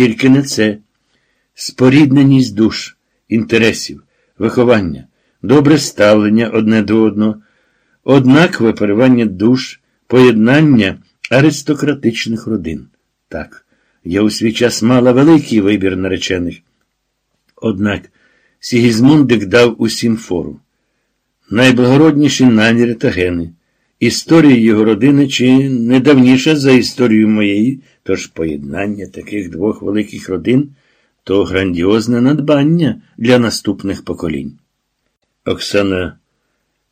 Тільки не це. Спорідненість душ, інтересів, виховання, добре ставлення одне до одного, однакове переривання душ, поєднання аристократичних родин. Так, я у свій час мала великий вибір наречених. Однак Сігізмундик дав усім фору. Найблагородніші наміри та гени. Історія його родини чи не давніша за історію моєї, тож поєднання таких двох великих родин то грандіозне надбання для наступних поколінь. Оксана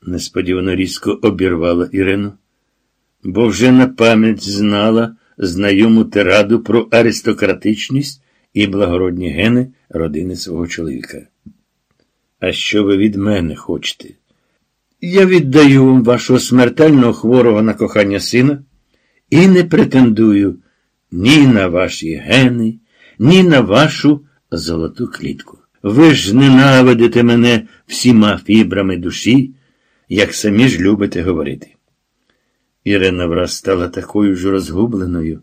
несподівано різко обірвала Ірину, бо вже на пам'ять знала знайому тираду про аристократичність і благородні гени родини свого чоловіка. А що ви від мене хочете? Я віддаю вам вашого смертельно хворого на кохання сина і не претендую ні на ваші гени, ні на вашу золоту клітку. Ви ж ненавидите мене всіма фібрами душі, як самі ж любите говорити. Ірина враз стала такою ж розгубленою,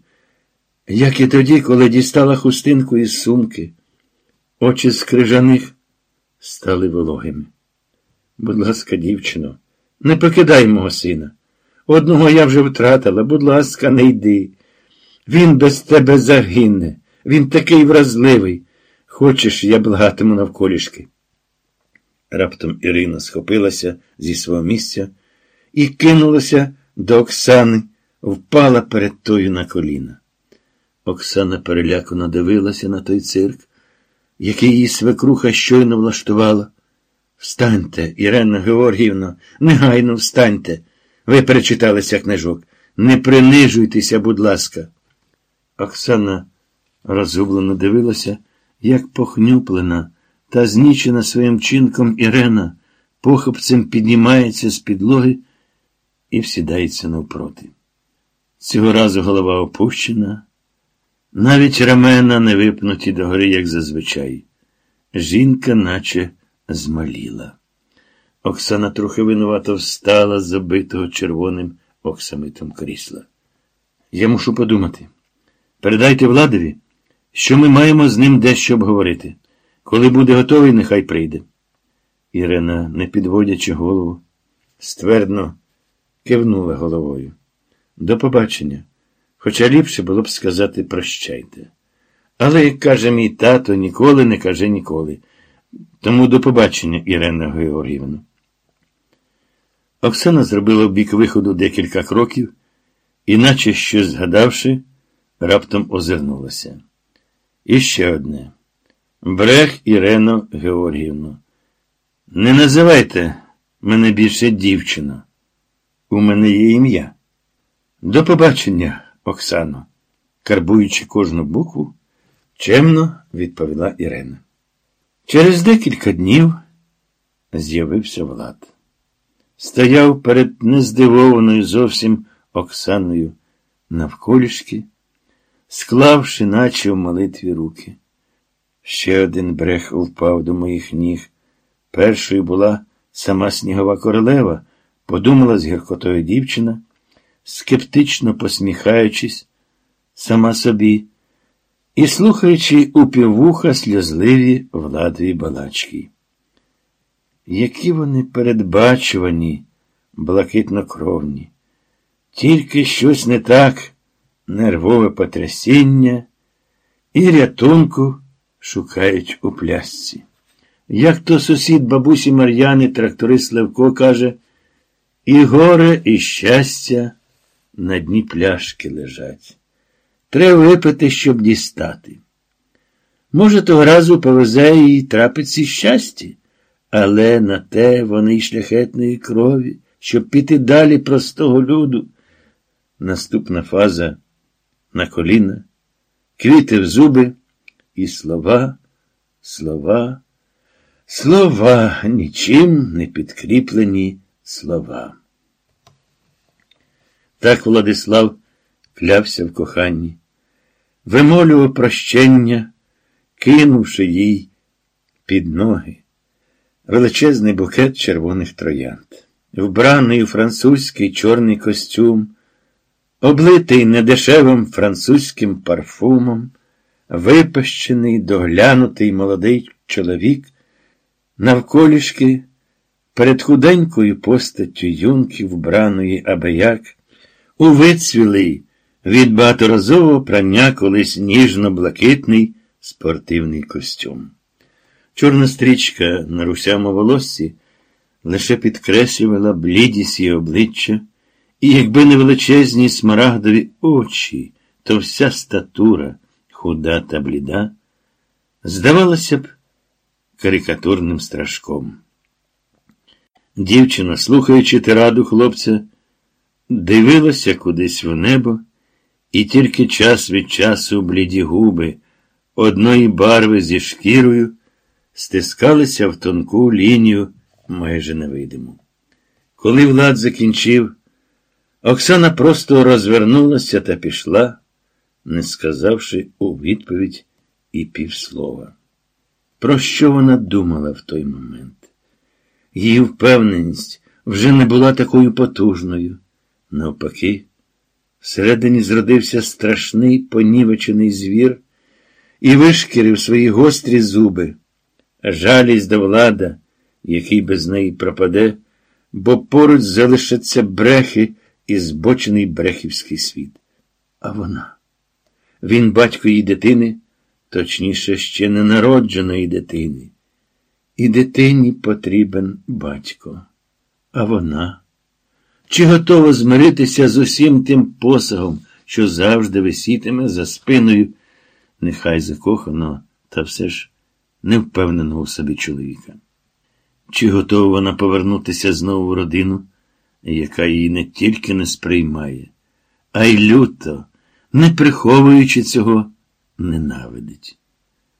як і тоді, коли дістала хустинку із сумки. Очі з крижаних стали вологими. Будь ласка, дівчино, не покидай мого сина. Одного я вже втратила, будь ласка, не йди. Він без тебе загине. Він такий вразливий. Хочеш, я благатиму навколішки. Раптом Ірина схопилася зі свого місця і кинулася до Оксани, впала перед тою на коліна. Оксана перелякано дивилася на той цирк, який її свекруха щойно влаштувала. Встаньте, Ірена Георгіївна, негайно встаньте. Ви перечиталися книжок. Не принижуйтеся, будь ласка. Оксана розгублено дивилася, як похнюплена та знічена своїм чинком Ірена похопцем піднімається з підлоги і всідається навпроти. Цього разу голова опущена, навіть рамена не випнуті догори, як зазвичай. Жінка, наче змаліла. Оксана трохи винувато встала з забитого червоним оксамитом крісла. Я мушу подумати. Передайте владові, що ми маємо з ним дещо обговорити. Коли буде готовий, нехай прийде. Ірина, не підводячи голову, ствердно кивнула головою. До побачення. Хоча ліпше було б сказати прощайте. Але, як каже мій тато, ніколи не каже ніколи. Тому до побачення, Ірена Георгіївна. Оксана зробила в бік виходу декілька кроків, іначе щось згадавши, раптом озирнулася. І ще одне. Брех Ірено Георгіївну. Не називайте мене більше дівчино. У мене є ім'я. До побачення, Оксано, карбуючи кожну букву, чемно відповіла Ірена. Через декілька днів з'явився Влад. Стояв перед нездивованою зовсім Оксаною навколішки, склавши, наче в молитві руки. Ще один брех впав до моїх ніг. Першою була сама снігова королева, подумала з гіркотою дівчина, скептично посміхаючись сама собі і слухаючи у піввуха сльозливі владові балачки. Які вони передбачувані, блакитнокровні, тільки щось не так, нервове потрясіння і рятунку шукають у плясці. Як то сусід бабусі Мар'яни, тракторист Левко, каже, і горе, і щастя на дні пляшки лежать. Треба випити, щоб дістати. Може, того разу повезе і трапиться щастя, але на те вони й шляхетної крові, щоб піти далі простого люду. Наступна фаза на коліна, квіти в зуби і слова, слова, слова, нічим не підкріплені слова. Так Владислав клявся в коханні, вимолював прощення, кинувши їй під ноги. Величезний букет червоних троянд, вбраний у французький чорний костюм, облитий недешевим французьким парфумом, випащений, доглянутий молодий чоловік, навколішки перед худенькою постаттю юнки, вбраної абияк, у вицвілий від багаторазового прання колись ніжно-блакитний спортивний костюм. Чорна стрічка на русяму волоссі лише підкреслювала блідість її обличчя, і якби не величезні смарагдові очі, то вся статура, худа та бліда, здавалося б, карикатурним страшком. Дівчина, слухаючи тираду хлопця, дивилася кудись в небо, і тільки час від часу бліді губи одної барви зі шкірою стискалися в тонку лінію майже невидиму. Коли Влад закінчив, Оксана просто розвернулася та пішла, не сказавши у відповідь і півслова. Про що вона думала в той момент? Її впевненість вже не була такою потужною. Навпаки, всередині зродився страшний понівечений звір і вишкірив свої гострі зуби, жалість до влада, який без неї пропаде, бо поруч залишаться брехи і збочений брехівський світ. А вона. Він батько її дитини, точніше, ще ненародженої дитини. І дитині потрібен батько. А вона. Чи готова змиритися з усім тим посагом, що завжди висітиме за спиною, нехай закоханого, та все ж невпевненого у собі чоловіка? Чи готова вона повернутися знову в родину, яка її не тільки не сприймає, а й люто, не приховуючи цього, ненавидить?